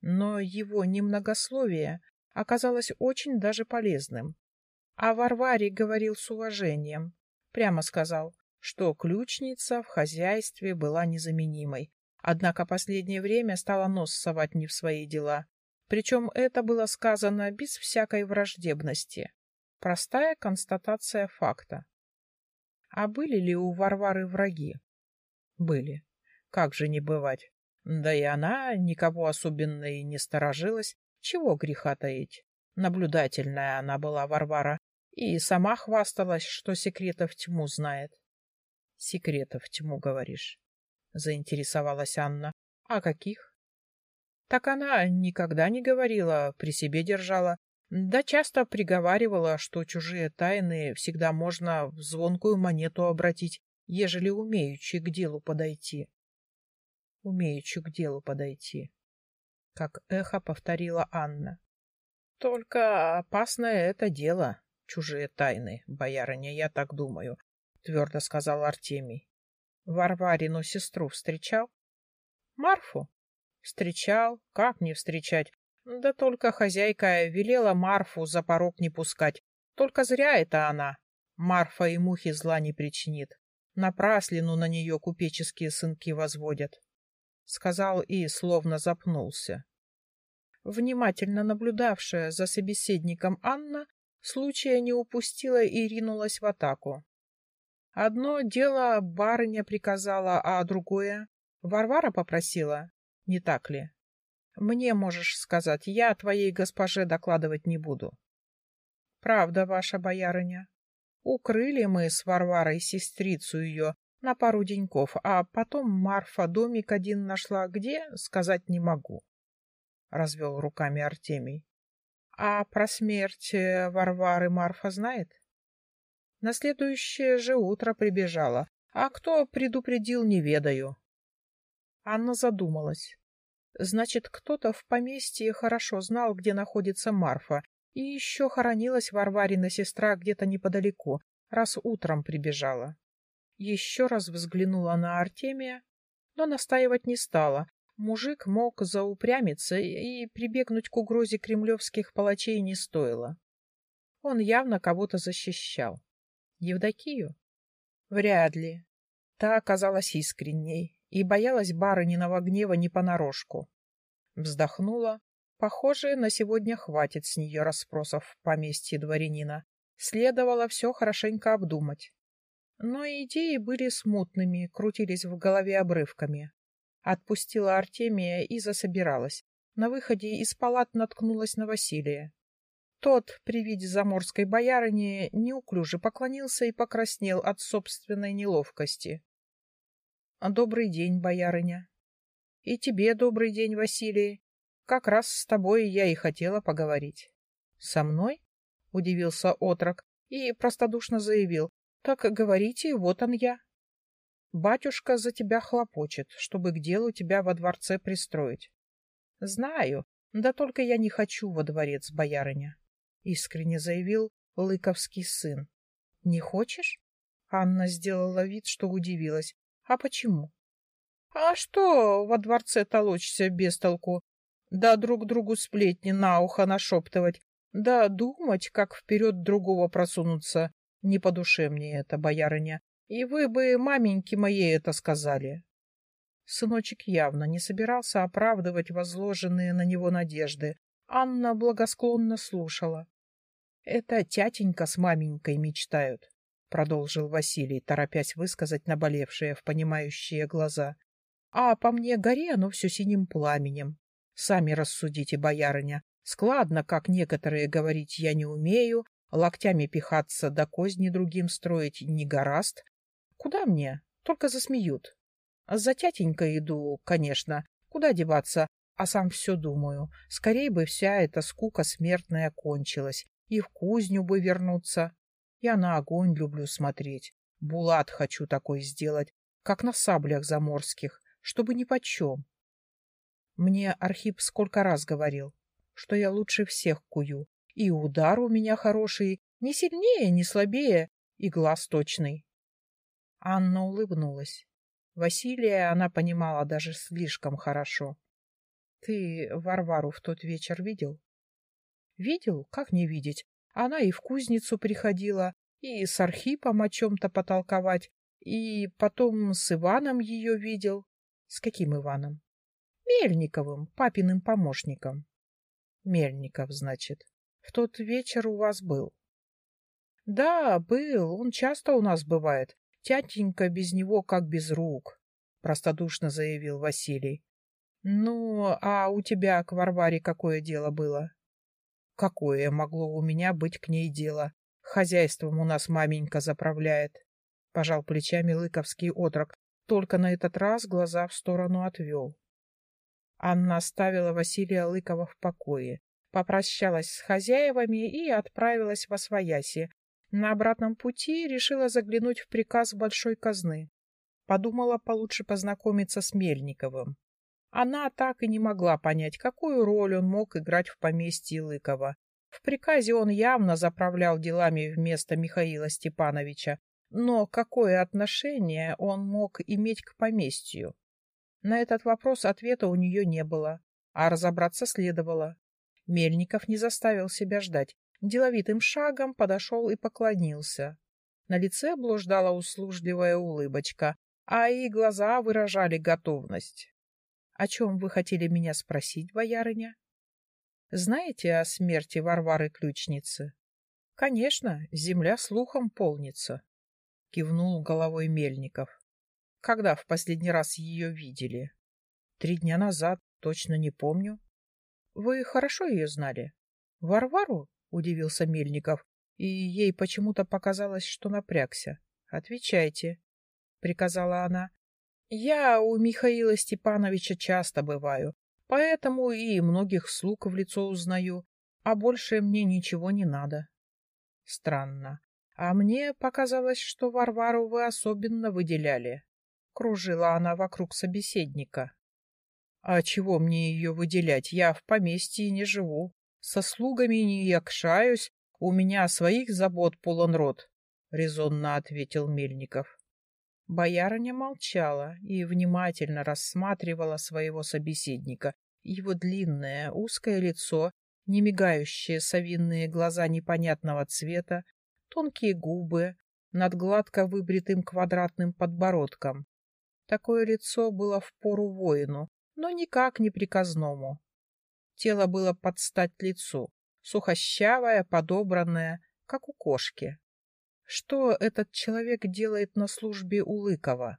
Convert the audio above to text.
Но его немногословие оказалось очень даже полезным. А Варваре говорил с уважением. Прямо сказал, что ключница в хозяйстве была незаменимой. Однако последнее время стала нос совать не в свои дела. Причем это было сказано без всякой враждебности. Простая констатация факта. А были ли у Варвары враги? Были. Как же не бывать? Да и она никого особенно и не сторожилась. Чего греха таить? Наблюдательная она была, Варвара, и сама хвасталась, что секретов тьму знает. Секретов тьму, говоришь? Заинтересовалась Анна. А каких? Так она никогда не говорила, при себе держала. Да часто приговаривала, что чужие тайны всегда можно в звонкую монету обратить, ежели умеючи к делу подойти. Умеючи к делу подойти. Как эхо повторила Анна. Только опасное это дело, чужие тайны, боярыня, я так думаю, твердо сказал Артемий. Варварину сестру встречал? Марфу? Встречал. Как не встречать? Да только хозяйка велела Марфу за порог не пускать. Только зря это она. Марфа и мухи зла не причинит. Напраслину на нее купеческие сынки возводят. Сказал и словно запнулся. Внимательно наблюдавшая за собеседником Анна случая не упустила и ринулась в атаку. Одно дело барыня приказала, а другое Варвара попросила, не так ли? Мне можешь сказать, я твоей госпоже докладывать не буду. Правда, ваша боярыня. Укрыли мы с Варварой сестрицу ее на пару деньков, а потом Марфа домик один нашла, где, сказать не могу. Развел руками Артемий. А про смерть э, Варвары Марфа знает? На следующее же утро прибежала, а кто предупредил, не ведаю. Анна задумалась. Значит, кто-то в поместье хорошо знал, где находится Марфа, и еще хоронилась Варварина сестра где-то неподалеку, раз утром прибежала. Еще раз взглянула на Артемия, но настаивать не стала. Мужик мог заупрямиться, и прибегнуть к угрозе кремлевских палачей не стоило. Он явно кого-то защищал. Евдокию? Вряд ли. Та оказалась искренней и боялась барыниного гнева не понарошку. Вздохнула. Похоже, на сегодня хватит с нее расспросов в поместье дворянина. Следовало все хорошенько обдумать. Но идеи были смутными, крутились в голове обрывками. Отпустила Артемия и засобиралась. На выходе из палат наткнулась на Василия. Тот при виде заморской боярыни неуклюже поклонился и покраснел от собственной неловкости. Добрый день, боярыня. И тебе добрый день, Василий. Как раз с тобой я и хотела поговорить. Со мной? Удивился отрок и простодушно заявил. Так говорите, вот он я. Батюшка за тебя хлопочет, чтобы к делу тебя во дворце пристроить. Знаю, да только я не хочу во дворец, боярыня. Искренне заявил Лыковский сын. Не хочешь? Анна сделала вид, что удивилась. А почему? А что во дворце толочься без толку? Да друг другу сплетни на ухо нашептывать, да думать, как вперед другого просунуться. Не по душе мне это, боярыня. И вы бы маменьке моей это сказали. Сыночек явно не собирался оправдывать возложенные на него надежды. Анна благосклонно слушала. Это тятенька с маменькой мечтают. — продолжил Василий, торопясь высказать наболевшее в понимающие глаза. — А по мне горе оно все синим пламенем. Сами рассудите, боярыня. Складно, как некоторые говорить, я не умею, локтями пихаться да козни другим строить не гораст. Куда мне? Только засмеют. За тятенькой иду, конечно. Куда деваться? А сам все думаю. Скорей бы вся эта скука смертная кончилась. И в кузню бы вернуться. Я на огонь люблю смотреть. Булат хочу такой сделать, как на саблях заморских, чтобы ни почем. Мне Архип сколько раз говорил, что я лучше всех кую, и удар у меня хороший, не сильнее, не слабее, и глаз точный. Анна улыбнулась. Василия она понимала даже слишком хорошо. Ты Варвару в тот вечер видел? Видел? Как не видеть? Она и в кузницу приходила, и с Архипом о чем-то потолковать, и потом с Иваном ее видел. С каким Иваном? Мельниковым, папиным помощником. Мельников, значит. В тот вечер у вас был. Да, был. Он часто у нас бывает. Тятенька без него как без рук, простодушно заявил Василий. Ну, а у тебя к Варваре какое дело было? Какое могло у меня быть к ней дело? Хозяйством у нас маменька заправляет. Пожал плечами лыковский отрок, только на этот раз глаза в сторону отвел. Анна оставила Василия Лыкова в покое, попрощалась с хозяевами и отправилась во свояси. На обратном пути решила заглянуть в приказ большой казны. Подумала получше познакомиться с Мельниковым. Она так и не могла понять, какую роль он мог играть в поместье Лыкова. В приказе он явно заправлял делами вместо Михаила Степановича, но какое отношение он мог иметь к поместью? На этот вопрос ответа у нее не было, а разобраться следовало. Мельников не заставил себя ждать. Деловитым шагом подошел и поклонился. На лице блуждала услужливая улыбочка, а и глаза выражали готовность. — О чем вы хотели меня спросить, боярыня? — Знаете о смерти Варвары Ключницы? — Конечно, земля слухом полнится, — кивнул головой Мельников. Когда в последний раз ее видели? Три дня назад, точно не помню. Вы хорошо ее знали? Варвару? Удивился Мельников, и ей почему-то показалось, что напрягся. Отвечайте, приказала она. Я у Михаила Степановича часто бываю, поэтому и многих слуг в лицо узнаю, а больше мне ничего не надо. Странно. А мне показалось, что Варвару вы особенно выделяли. Кружила она вокруг собеседника. А чего мне ее выделять? Я в поместье не живу. Со слугами не якшаюсь. У меня своих забот полон рот, — резонно ответил Мельников. Боярыня молчала и внимательно рассматривала своего собеседника. Его длинное, узкое лицо, немигающие совинные глаза непонятного цвета, тонкие губы над гладко выбритым квадратным подбородком, Такое лицо было в пору воину, но никак не приказному. Тело было под стать лицу, сухощавое, подобранное, как у кошки. Что этот человек делает на службе у Лыкова?